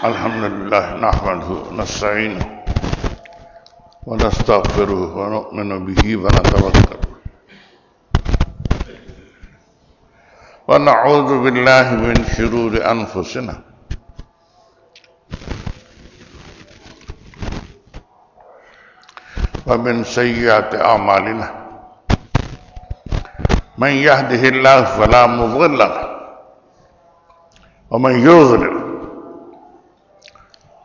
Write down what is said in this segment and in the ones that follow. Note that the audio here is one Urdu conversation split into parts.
الحمد لله نحمده ونستعينه ونستغفره ونؤمن به ونتوكل ونعوذ بالله من شرور أنفسنا. ومن سيئات أعمالنا. من يهده الله فلا مضل له. ومن يضلل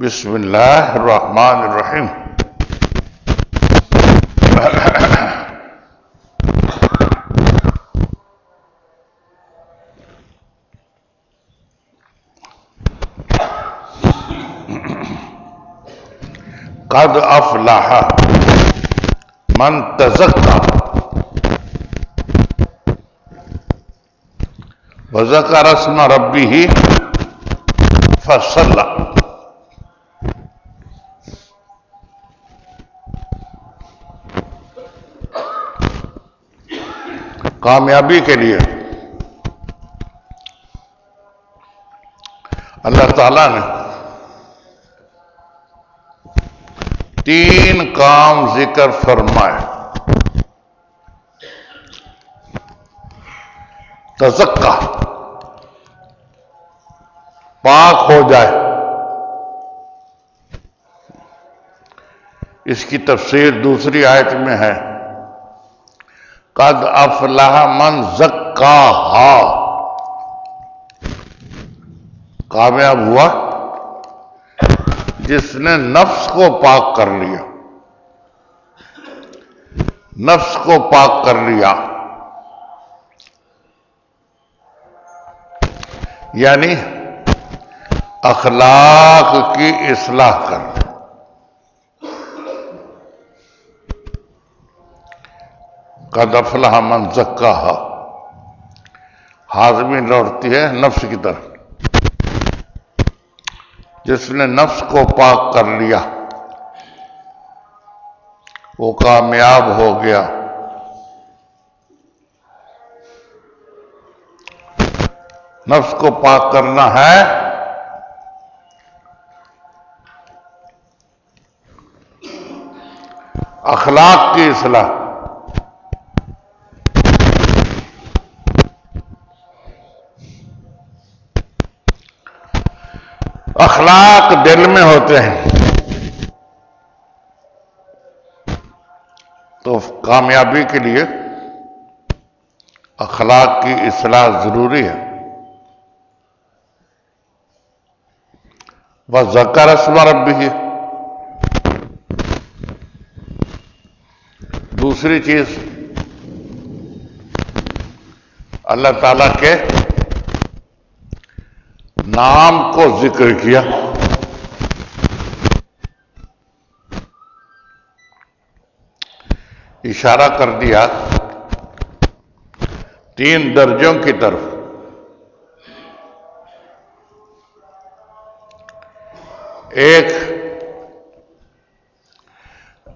بسم الله الرحمن الرحيم قد افلح من تزكى وذكر اسم ربه فصلى کامیابی کے لیے۔ اللہ تعالی نے تین کام ذکر فرمائے۔ تزکا، پاک ہو جائے۔ اس کی تفسیر دوسری آیت میں ہے۔ قد افلح من زکاہا۔ کامیاب ہوا۔ جس نے نفس کو پاک کر لیا۔ نفس کو پاک کر لیا۔ یعنی اخلاق کی اصلاح کر۔ قد افلح من زکاہا۔ ہاضمی لوٹتی ہے نفس کی طرف۔ جس نے نفس کو پاک کر لیا، وہ کامیاب ہو گیا۔ نفس کو پاک کرنا ہے۔ اخلاق کی اصلاح۔ اخلاق دل میں ہوتے ہیں۔ تو کامیابی کے لیے اخلاق کی اصلاح ضروری ہے۔ وہ زکا رسم رب بھی ہے دوسری چیز اللہ تعالی کے نام کو ذکر کیا۔ اشارہ کر دیا تین درجوں کی طرف۔ ایک،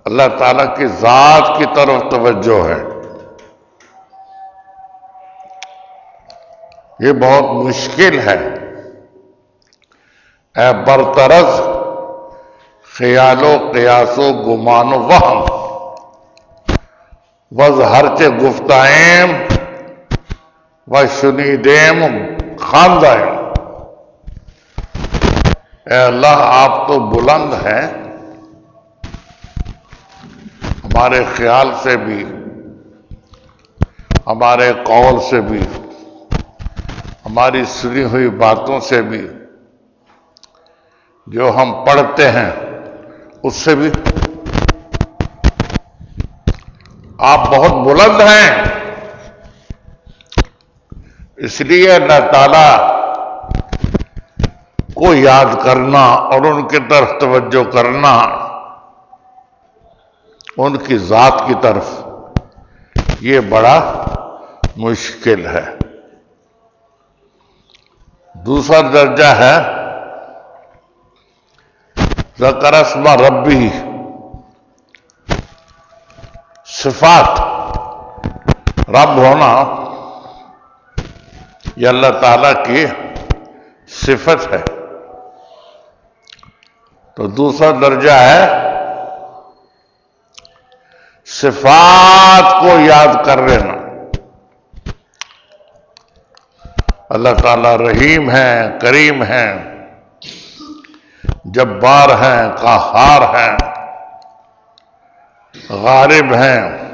اللہ تعالی کی ذات کی طرف توجہ ہے۔ یہ بہت مشکل ہے۔ اے برطرز خیال و قیاس و گمان و وہم۔ وز ہرچے گفتائم و شنیدیم خاندائم اے اللہ، آپ تو بلند ہیں۔ ہمارے خیال سے بھی، ہمارے قول سے بھی، ہماری سنی ہوئی باتوں سے بھی۔ جو ہم پڑھتے ہیں، اس سے بھی آپ بہت بلند ہیں۔ اس لیے اللہ تعالی کو یاد کرنا اور ان کی طرف توجہ کرنا ان کی ذات کی طرف یہ بڑا مشکل ہے۔ دوسرا درجہ ہے ذکر اسم ربی صفات رب ہونا یہ اللہ تعالی کی صفت ہے۔ تو دوسرا درجہ ہے صفات کو یاد کر لینا۔ اللہ تعالیٰ رحیم ہیں، کریم ہیں۔ جبار ہیں، قہار ہیں، غارب ہیں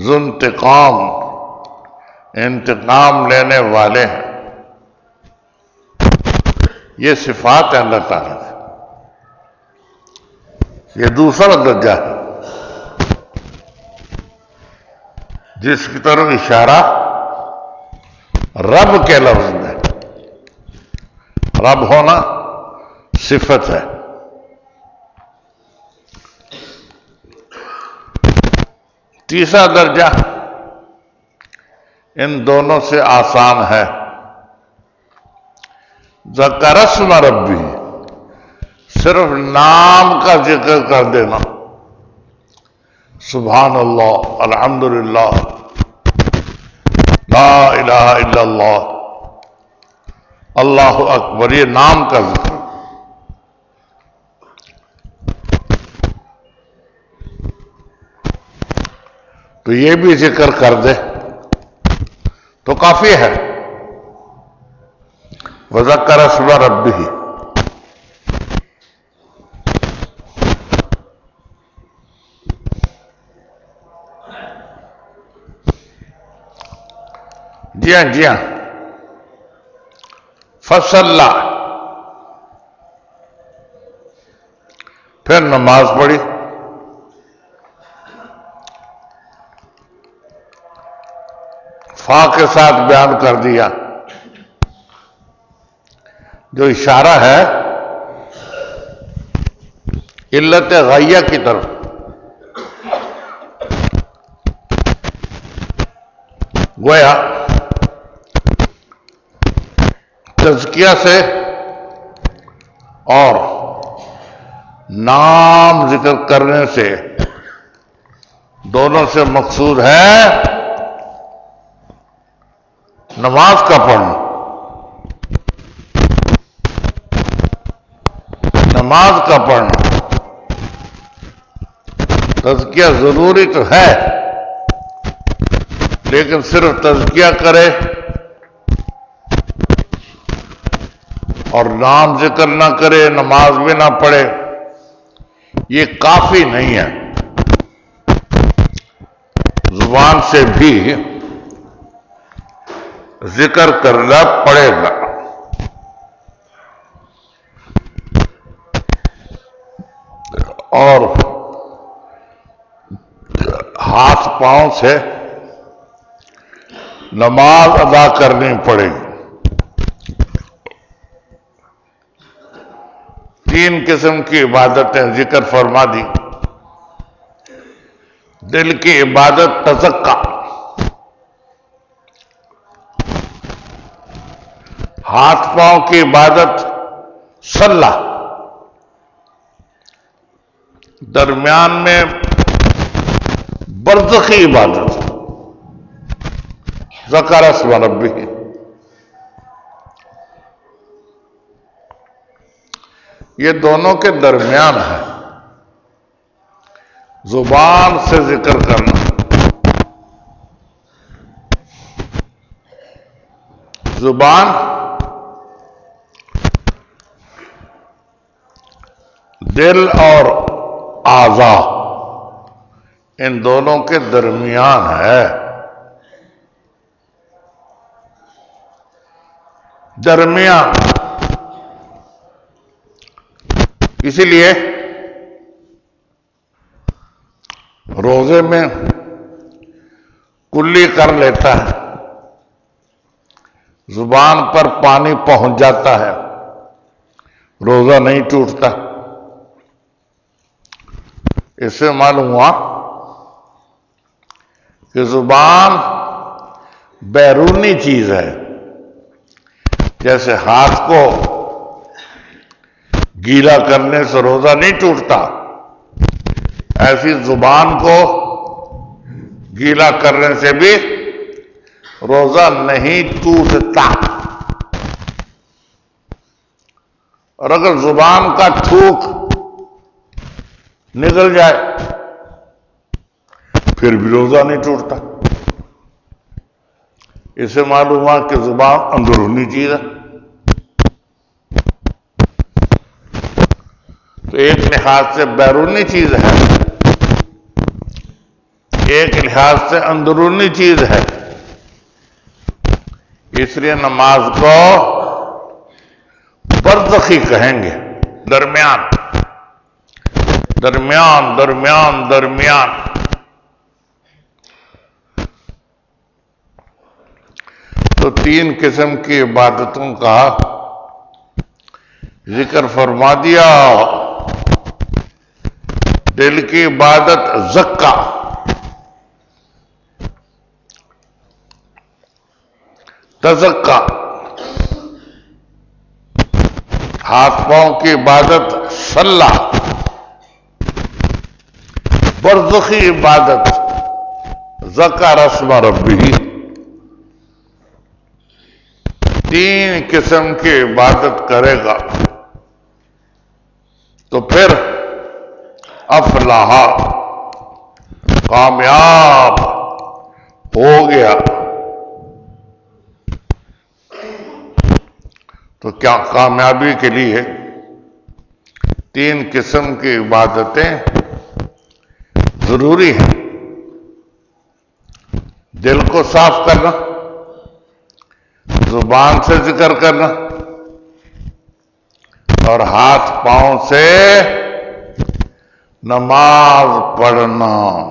ذنتقام انتقام لینے والے ہیں۔ یہ صفات ہے اللہ تعالیٰ یہ دوسرا درجہ ہے۔ جس کی طرف اشارہ رب کے لفظ میں رب ہونا صفت ہے۔ تیسرا درجہ، ان دونوں سے آسان ہے۔ ذکرسم ربی، صرف نام کا ذکر کر دینا۔ سبحان اللہ الحمد للہ لا الہ الا اللہ اللہ اکبر، یہ نام کا ذکر۔ تو یہ بھی ذکر کر دے۔ تو کافی ہے۔ وزکر اسم ربی جی ہاں جی ہاں۔ فصل پھر نماز پڑھی۔ فا کے ساتھ بیان کر دیا۔ جو اشارہ ہے، علت غیہ کی طرف۔ گویا، تزکیہ سے اور نام ذکر کرنے سے دونوں سے مقصود ہے۔ نماز کا پڑھنا۔ نماز کا پڑھنا۔ تزکیہ ضروری تو ہے، لیکن صرف تزکیہ کرے اور نام ذکر نہ کرے، نماز بھی نہ پڑھے، یہ کافی نہیں ہے۔ زبان سے بھی ذکر کرنا پڑے گا۔ اور ہاتھ پاؤں سے نماز ادا کرنی پڑے۔ گی تین قسم کی عبادتیں ذکر فرما دی۔ دل کی عبادت تزکا۔ ہاتھ پاؤں کی عبادت سلح درمیان میں برزخی عبادت۔ زکار اسم ربی یہ دونوں کے درمیان ہے۔ زبان سے ذکر کرنا۔ زبان دل اور آزا ان دونوں کے درمیان ہے۔ درمیان۔ اسی لیے روزے میں کلی کر لیتا ہے۔ زبان پر پانی پہنچ جاتا ہے۔ روزہ نہیں ٹوٹتا۔ اس سے معلوم ہوا کہ زبان بیرونی چیز ہے۔ جیسے ہاتھ کو گیلا کرنے سے روزہ نہیں ٹوٹتا، ایسی زبان کو گیلا کرنے سے بھی روزہ نہیں ٹوٹتا۔ اور اگر زبان کا تھوک نکل جائے۔ پھر بھی روزہ نہیں ٹوٹتا۔ اسے معلوم ہوا کہ زبان اندرونی چیز ہے۔ تو ایک لحاظ سے بیرونی چیز ہے۔ ایک لحاظ سے اندرونی چیز ہے۔ اس لیے نماز کو برزخی کہیں گے۔ درمیان۔ درمیان درمیان درمیان۔ تو تین قسم کی عبادتوں کا ذکر فرما دیا۔ دل کی عبادت زکا۔ تزکا۔ ہاتھ پاؤں کی عبادت سلح برزخی عبادت زکا رسم ربی۔ تین قسم کی عبادت کرے گا۔ تو پھر افلاح کامیاب ہو گیا۔ تو کیا کامیابی کے لیے تین قسم کی عبادتیں ضروری ہیں دل کو صاف کرنا، زبان سے ذکر کرنا، اور ہاتھ پاؤں سے نماز پڑھنا۔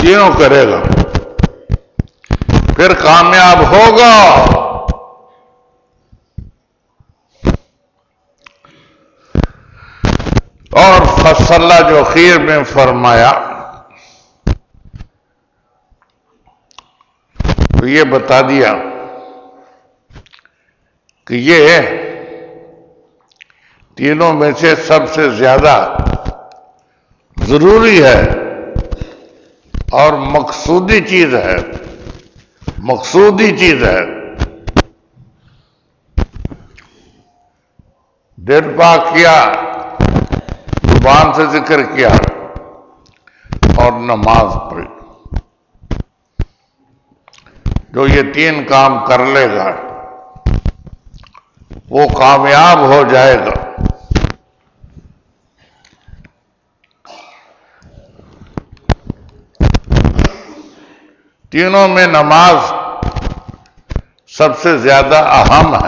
تینوں کرے گا۔ پھر کامیاب ہوگا۔ اور فصلہ جو خیر میں فرمایا، تو یہ بتا دیا کہ یہ تینوں میں سے سب سے زیادہ ضروری ہے اور مقصودی چیز ہے، مقصودی چیز ہے۔ دل پاک کیا۔ زبان سے ذکر کیا اور نماز پڑھی۔ جو یہ تین کام کر لے گا، وہ کامیاب ہو جائے گا۔ تینوں میں نماز سب سے زیادہ اہم ہے۔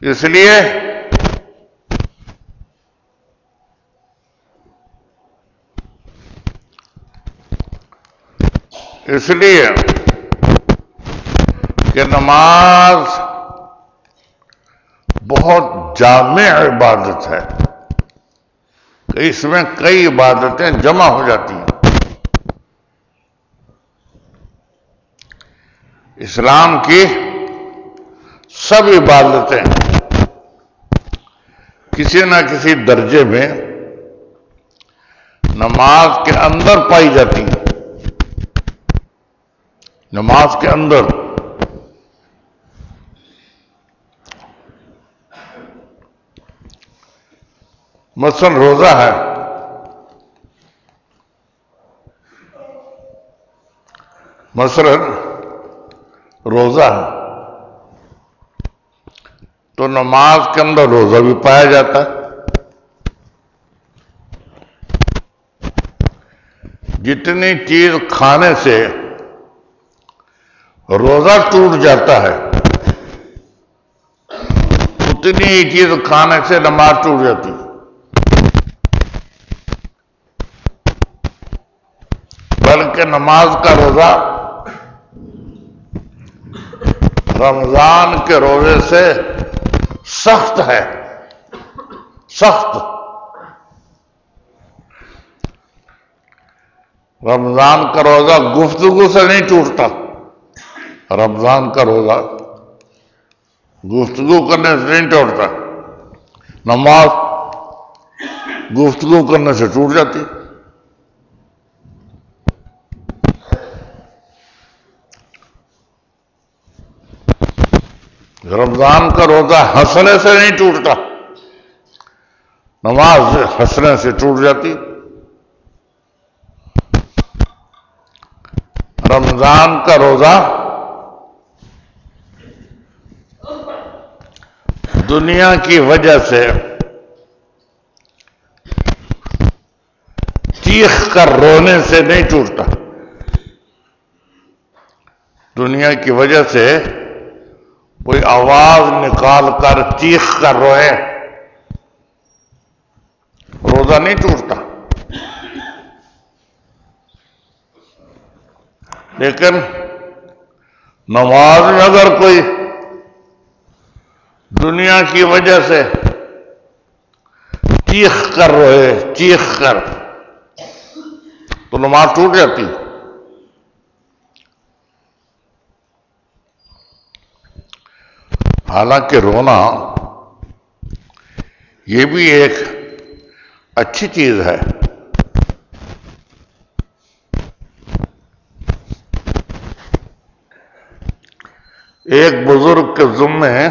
اس لیے اس لیے کہ نماز بہت جامع عبادت ہے۔ کہ اس میں کئی عبادتیں جمع ہو جاتی ہیں۔ اسلام کی سب عبادتیں کسی نہ کسی درجے میں نماز کے اندر پائی جاتی ہیں نماز کے اندر۔ مثلا روزہ ہے۔ مثلا روزہ ہے۔ تو نماز کے اندر روزہ بھی پایا جاتا ہے۔ جتنی چیز کھانے سے روزہ ٹوٹ جاتا ہے، اتنی ہی چیز کھانے سے نماز ٹوٹ جاتی۔ ہے بلکہ نماز کا روزہ رمضان کے روزے سے سخت ہے۔ سخت۔ رمضان کا روزہ گفتگو سے نہیں ٹوٹتا۔ رمضان کا روزہ گفتگو کرنے سے نہیں ٹوٹتا۔ نماز گفتگو کرنے سے ٹوٹ جاتی۔ رمضان کا روزہ ہنسنے سے نہیں ٹوٹتا۔ نماز ہنسنے سے ٹوٹ جاتی۔ رمضان کا روزہ دنیا کی وجہ سے چیخ کر رونے سے نہیں ٹوٹتا۔ دنیا کی وجہ سے کوئی آواز نکال کر چیخ کر روئے، روزہ نہیں ٹوٹتا۔ لیکن نماز میں اگر کوئی دنیا کی وجہ سے چیخ کر رہے چیخ کر، تو نماز ٹوٹ جاتی۔ ہے حالانکہ رونا یہ بھی ایک اچھی چیز ہے۔ ایک بزرگ کے ذمے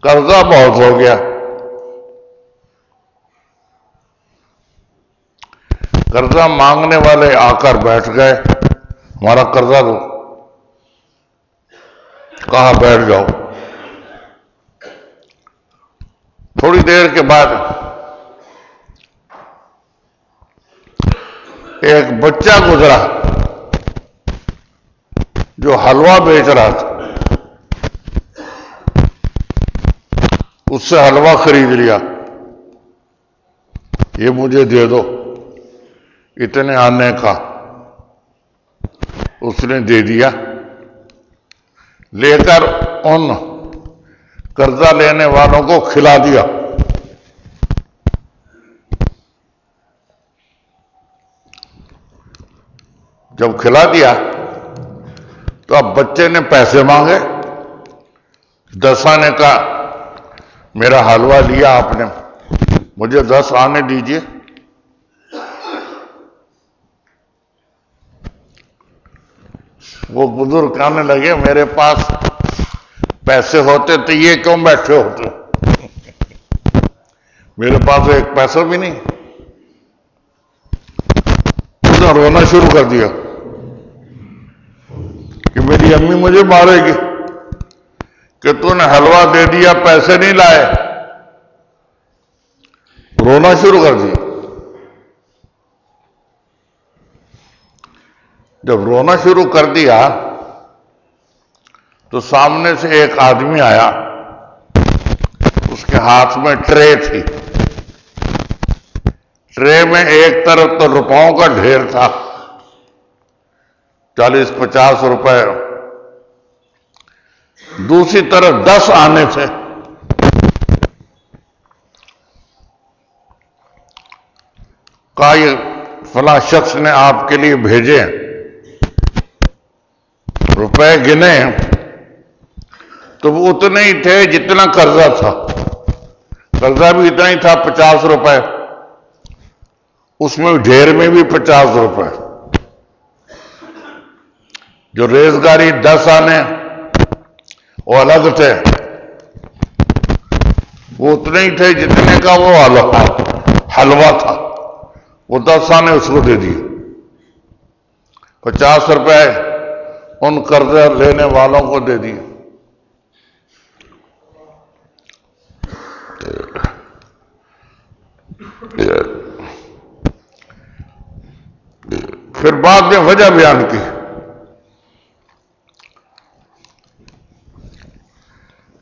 قرضہ بہت ہو گیا۔ قرضہ مانگنے والے آ کر بیٹھ گئے۔ ہمارا قرضہ دو کہاں بیٹھ جاؤ تھوڑی دیر کے بعد ایک بچہ گزرا جو حلوہ بیچ رہا تھا۔ اس سے حلوہ خرید لیا۔ یہ مجھے دے دو۔ اتنے آنے کا۔ اس نے دے دیا۔ لے کر ان قرضہ لینے والوں کو کھلا دیا۔ جب کھلا دیا تو اب بچے نے پیسے مانگے۔ دس آنے کا میرا حلوہ لیا آپ نے، مجھے دس آنے دیجیے وہ بزرگ کہنے لگے، میرے پاس پیسے ہوتے تو یہ کیوں بیٹھے ہوتے؟ میرے پاس ایک پیسہ بھی نہیں۔ اس نے رونا شروع کر دیا کہ میری امی مجھے مارے گی، کہ تو نے حلوہ دے دیا، پیسے نہیں لائے۔ رونا شروع کر دیا۔ جب رونا شروع کر دیا تو سامنے سے ایک آدمی آیا، اس کے ہاتھ میں ٹرے تھی۔ ٹرے میں ایک طرف تو روپاؤں کا ڈھیر تھا۔ چالیس، پچاس روپے۔ دوسری طرف دس آنے تھے۔ کہا، یہ فلاں شخص نے آپ کے لیے بھیجے۔ روپے گنے تو وہ اتنے ہی تھے جتنا قرضہ تھا۔ قرضہ بھی اتنا ہی تھا، پچاس روپے۔ اس میں ڈھیر میں بھی پچاس روپے۔ جو ریزگاری دس آنے وہ الگ تھے۔ وہ اتنے ہی تھے جتنے کا وہ حلوہ تھا۔ وہ دس آنے اس کو دے دیے۔ پچاس روپے ان قرضہ لینے والوں کو دے دیے۔ پھر بعد میں وجہ بیان کی۔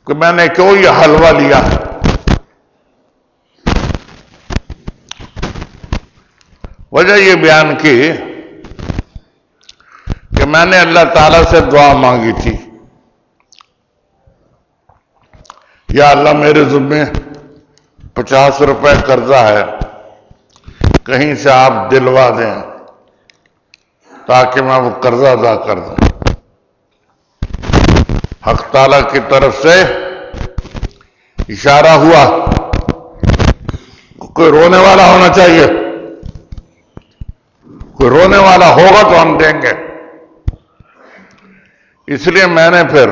کہ میں نے کیوں یہ حلوہ لیا؟ وجہ یہ بیان کی میں نے اللہ تعالی سے دعا مانگی تھی۔ یا اللہ میرے ذمے پچاس روپے قرضہ ہے، کہیں سے آپ دلوا دیں تاکہ میں وہ قرضہ ادا کر دوں۔ حق تعالی کی طرف سے اشارہ ہوا۔ کوئی رونے والا ہونا چاہیے۔ کوئی رونے والا ہوگا تو ہم دیں گے۔ اس لیے میں نے پھر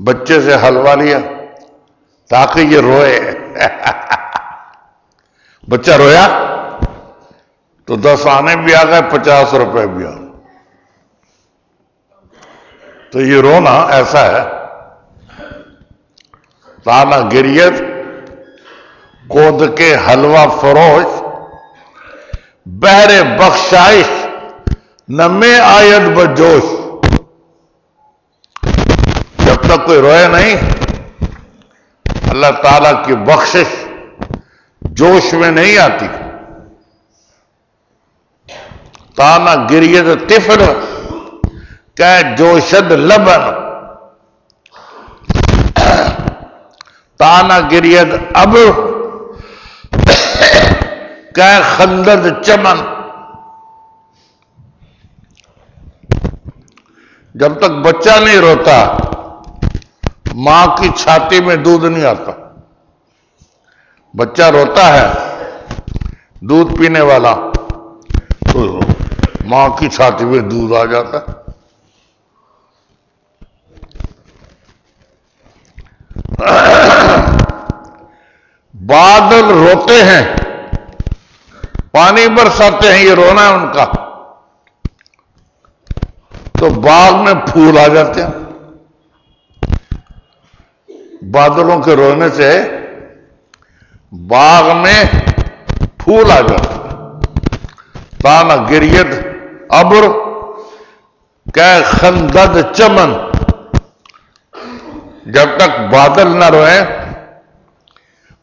بچے سے حلوا لیا تاکہ یہ روئے۔ بچہ رویا؟ تو دس آنے بھی آ گئے، پچاس روپے بھی آ تو یہ رونا ایسا ہے، تانا گریت کود کے حلوہ فروش بہر بخشائش، نمے آیت بجوش۔ تک کوئی روئے نہیں۔ اللہ تعالی کی بخشش جوش میں نہیں آتی۔ تانا گریت تفل کہ جوشد لبن۔ تانا گریت اب۔ کہ خندد چمن۔ جب تک بچہ نہیں روتا ماں کی چھاتی میں دودھ نہیں آتا۔ بچہ روتا ہے، دودھ پینے والا، تو ماں کی چھاتی میں دودھ آ جاتا۔ بادل روتے ہیں، پانی برساتے ہیں، یہ رونا ہے ان کا۔ تو باغ میں پھول آ جاتے ہیں۔ بادلوں کے رونے سے باغ میں پھول آ جاتے تانا گریت، ابر کہ خندد چمن۔ جب تک بادل نہ روئے،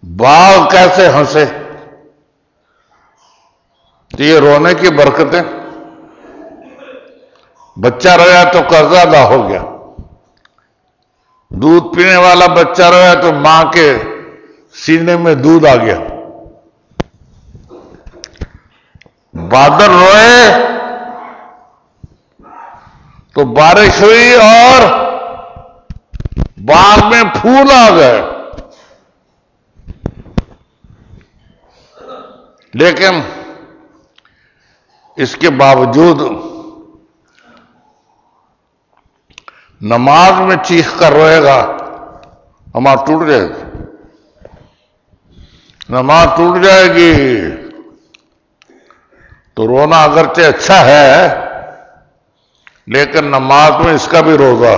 باغ کیسے ہنسے؟ تو یہ رونے کی برکتیں۔ بچہ رویا تو قرضہ ادا ہو گیا۔ دودھ پینے والا بچہ رویا تو ماں کے سینے میں دودھ آ گیا۔ بادل روئے۔ تو بارش ہوئی اور باغ میں پھول آ گئے۔ لیکن اس کے باوجود نماز میں چیخ کر روئے گا، نماز ٹوٹ جائے گی۔ نماز ٹوٹ جائے گی۔ تو رونا اگرچہ اچھا ہے، لیکن نماز میں اس کا بھی روزہ۔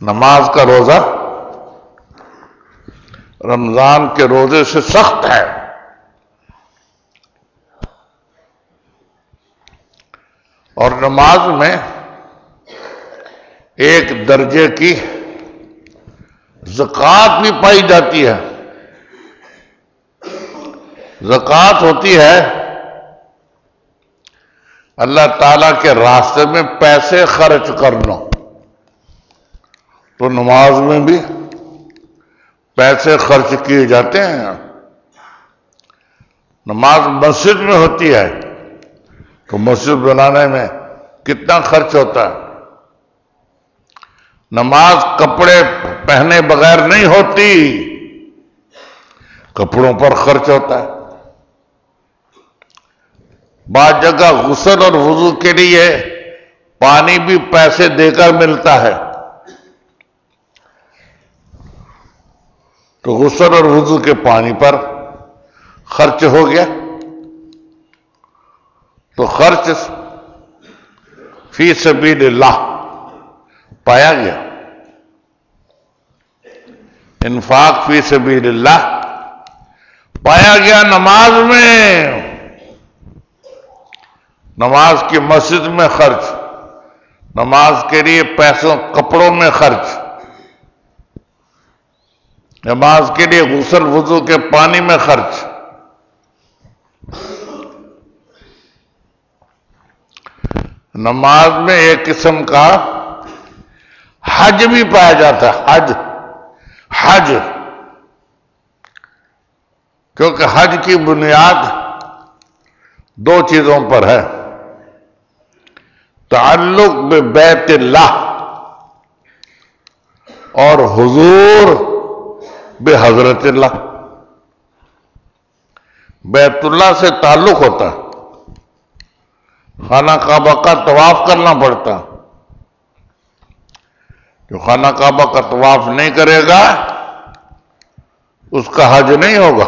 نماز کا روزہ رمضان کے روزے سے سخت ہے۔ اور نماز میں ایک درجے کی زکات بھی پائی جاتی ہے۔ زکات ہوتی ہے اللہ تعالی کے راستے میں پیسے خرچ کرنا۔ تو نماز میں بھی پیسے خرچ کیے جاتے ہیں۔ نماز مسجد میں ہوتی ہے۔ تو مسجد بنانے میں کتنا خرچ ہوتا ہے؟ نماز کپڑے پہنے بغیر نہیں ہوتی، کپڑوں پر خرچ ہوتا ہے۔ بعض جگہ غسل اور وضو کے لیے پانی بھی پیسے دے کر ملتا ہے۔ تو غسل اور وضو کے پانی پر خرچ ہو گیا۔ تو خرچ فی سبیل اللہ پایا گیا۔ انفاق فی سبیل اللہ پایا گیا نماز میں۔ نماز کی مسجد میں خرچ، نماز کے لیے پیسوں، کپڑوں میں خرچ۔ نماز کے لیے غسل، وضو کے پانی میں خرچ۔ نماز میں ایک قسم کا حج بھی پایا جاتا ہے، حج حج۔ کیونکہ حج کی بنیاد دو چیزوں پر ہے۔ تعلق بے بیت اللہ اور حضور بے حضرت اللہ۔ بیت اللہ سے تعلق ہوتا ہے۔ خانہ کعبہ کا طواف کرنا پڑتا۔ جو خانہ کعبہ کا طواف نہیں کرے گا، اس کا حج نہیں ہوگا۔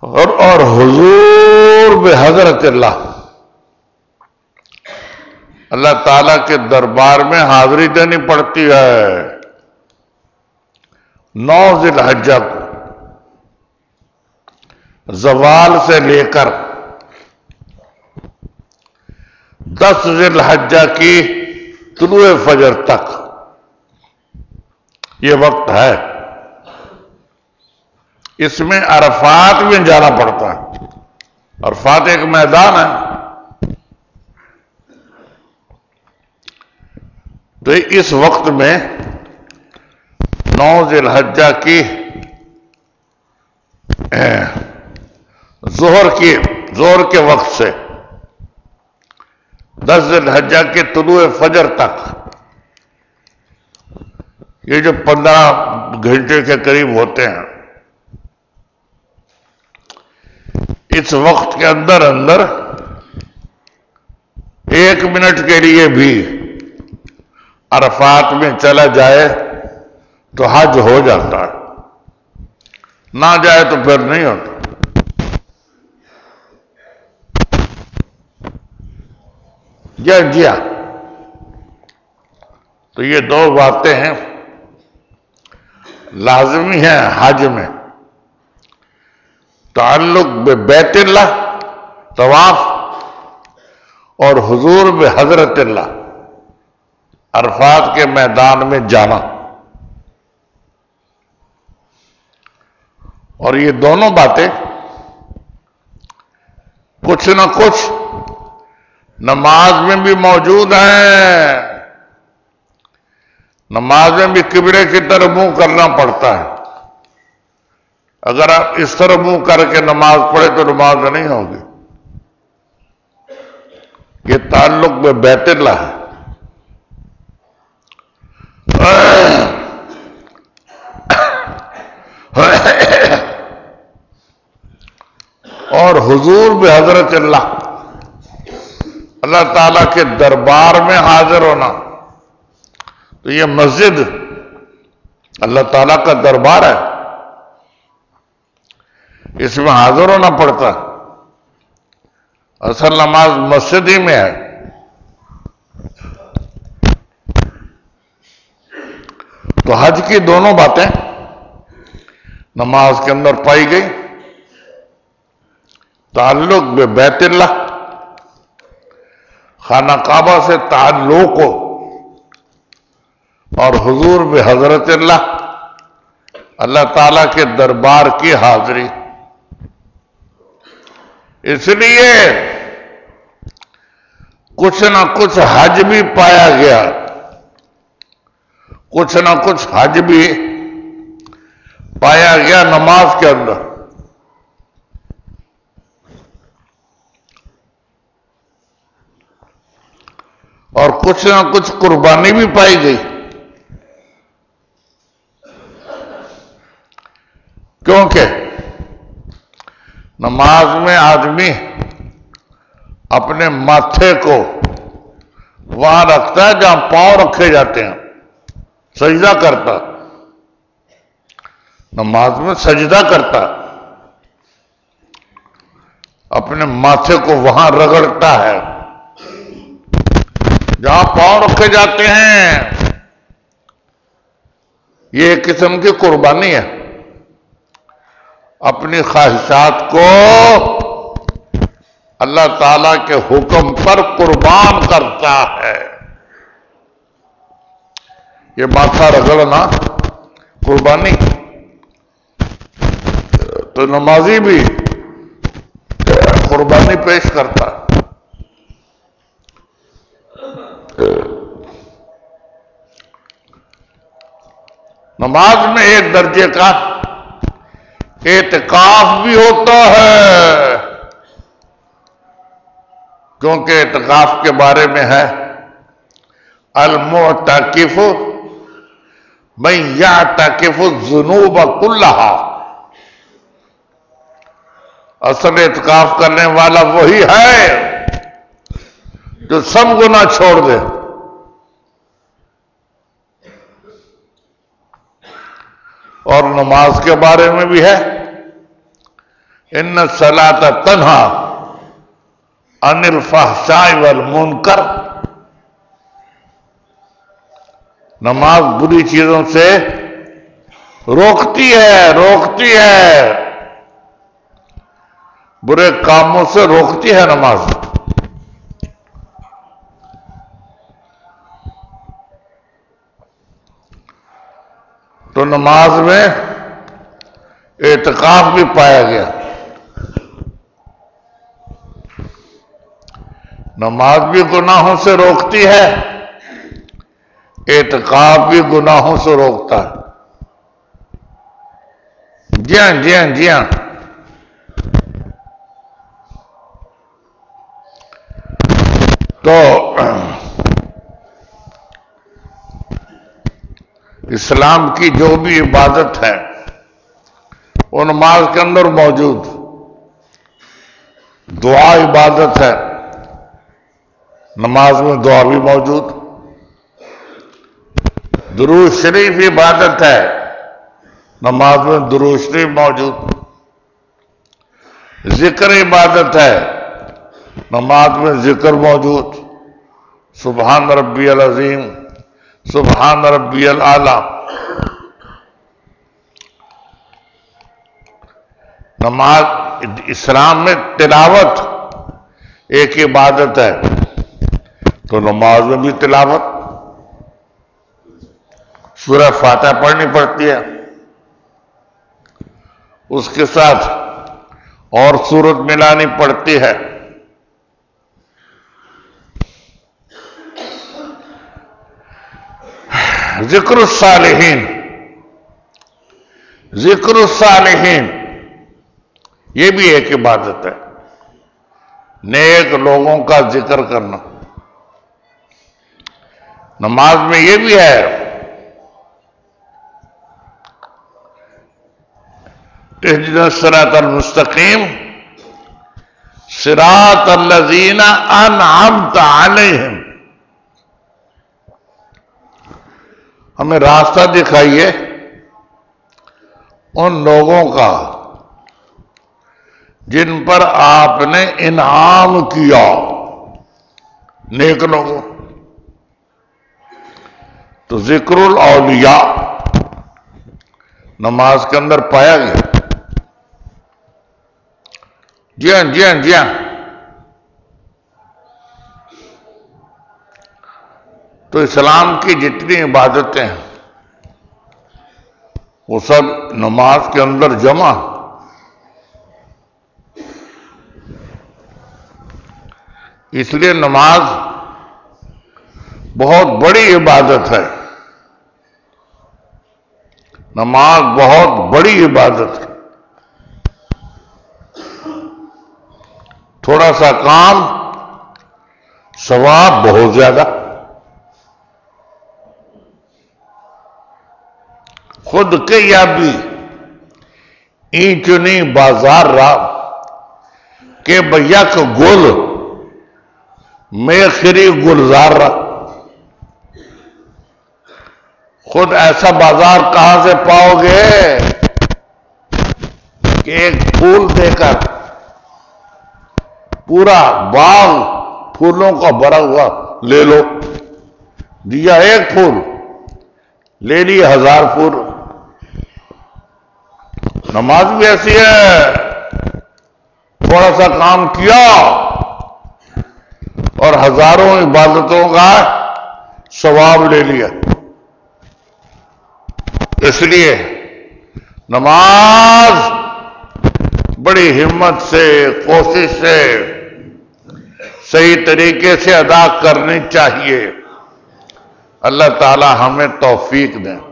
اور اور حضور بے حضرت اللہ۔ اللہ تعالی کے دربار میں حاضری دینی پڑتی ہے۔ نو ذی الحجہ کو۔ زوال سے لے کر دس ذی الحجہ کی طلوع فجر تک یہ وقت ہے۔ اس میں عرفات میں جانا پڑتا ہے۔ عرفات ایک میدان ہے۔ تو اس وقت میں نو ذی الحجہ کی زہر کی زہر کے وقت سے، دس ذی الحجہ کے طلوع فجر تک۔ یہ جو پندرہ گھنٹے کے قریب ہوتے ہیں۔ اس وقت کے اندر اندر ایک منٹ کے لیے بھی عرفات میں چلا جائے تو حج ہو جاتا ہے۔ نہ جائے تو پھر نہیں ہوتا۔ جی تو یہ دو باتیں ہیں۔ لازمی ہیں حج میں۔ تعلق بیت اللہ، طواف، اور حضور بے حضرت اللہ۔ عرفات کے میدان میں جانا۔ اور یہ دونوں باتیں کچھ نہ کچھ نماز میں بھی موجود ہیں۔ نماز میں بھی کبڑے کی طرح منہ کرنا پڑتا ہے۔ اگر آپ اس طرح منہ کر کے نماز پڑھے تو نماز نہیں ہوگی۔ یہ تعلق میں بیت اللہ ہے۔ اور حضور بھی حضرت اللہ اللہ تعالیٰ کے دربار میں حاضر ہونا۔ تو یہ مسجد اللہ تعالیٰ کا دربار ہے۔ اس میں حاضر ہونا پڑتا۔ اصل نماز مسجد ہی میں ہے۔ تو حج کی دونوں باتیں نماز کے اندر پائی گئی۔ تعلق بے بیت اللہ۔ خانہ کعبہ سے تعلق ہو اور حضور بے حضرت اللہ اللہ تعالی کے دربار کی حاضری۔ اس لیے کچھ نہ کچھ حج بھی پایا گیا۔ کچھ نہ کچھ حج بھی پایا گیا نماز کے اندر۔ اور کچھ نہ کچھ قربانی بھی پائی گئی۔ کیونکہ نماز میں آدمی اپنے ماتھے کو وہاں رکھتا ہے جہاں پاؤں رکھے جاتے ہیں، سجدہ کرتا۔ نماز میں سجدہ کرتا۔ اپنے ماتھے کو وہاں رگڑتا ہے۔ جہاں پاؤں رکھے جاتے ہیں، یہ ایک قسم کی قربانی ہے۔ اپنی خواہشات کو اللہ تعالی کے حکم پر قربان کرتا ہے۔ یہ ماتھا رگڑنا قربانی۔ تو نمازی بھی قربانی پیش کرتا۔ ہے نماز میں ایک درجے کا اعتکاف بھی ہوتا ہے۔ کیونکہ اعتکاف کے بارے میں ہے۔ المعتکف من یعتکف الذنوب کلہا۔ اصل اعتکاف کرنے والا وہی ہے جو سب گناہ چھوڑ دے۔ اور نماز کے بارے میں بھی ہے۔ ان سلاط تنہا انل فحشاء والمنکر۔ نماز بری چیزوں سے روکتی ہے روکتی ہے۔ برے کاموں سے روکتی ہے نماز۔ تو نماز میں اعتقاف بھی پایا گیا۔ نماز بھی گناہوں سے روکتی ہے اعتقاف بھی گناہوں سے روکتا ہے۔ جی ہاں جی ہاں جی ہاں۔ تو اسلام کی جو بھی عبادت ہے، وہ نماز کے اندر موجود۔ دعا عبادت ہے، نماز میں دعا بھی موجود۔ درود شریف عبادت ہے، نماز میں درود شریف موجود۔ ذکر عبادت ہے، نماز میں ذکر موجود۔ سبحان ربی العظیم۔ سبحان ربی العلی نماز اسلام میں تلاوت ایک عبادت ہے، تو نماز میں بھی تلاوت۔ سورہ فاتح پڑھنی پڑتی ہے۔ اس کے ساتھ اور صورت ملانی پڑتی ہے۔ ذکر الصالحین۔ ذکر الصالحین۔ یہ بھی ایک عبادت ہے۔ نیک لوگوں کا ذکر کرنا۔ نماز میں یہ بھی ہے۔ سرات المستقیم۔ سراط الزین انعمت علیہم۔ ہمیں راستہ دکھائیے ان لوگوں کا جن پر آپ نے انعام کیا۔ نیک لوگوں۔ تو ذکر الاولیاء نماز کے اندر پایا گیا۔ جی ہاں جی ہاں جی ہاں۔ تو اسلام کی جتنی عبادتیں ہیں، وہ سب نماز کے اندر جمع۔ اس لیے نماز بہت بڑی عبادت ہے۔ نماز بہت بڑی عبادت ہے۔ تھوڑا سا کام، ثواب بہت زیادہ۔ خود کے یا بھی؟ اینچنی بازار رہا کہ بھیا کا گل میں خری گلزار رہا خود ایسا بازار کہاں سے پاؤ گے کہ ایک پھول دے کر پورا باغ پھولوں کا بھرا ہوا لے لو، دیا ایک پھول، لے لی ہزار پھول۔ نماز بھی ایسی ہے۔ تھوڑا سا کام کیا۔ اور ہزاروں عبادتوں کا ثواب لے لیا۔ اس لیے نماز بڑی ہمت سے، کوشش سے، صحیح طریقے سے ادا کرنی چاہیے۔ اللہ تعالی ہمیں توفیق دیں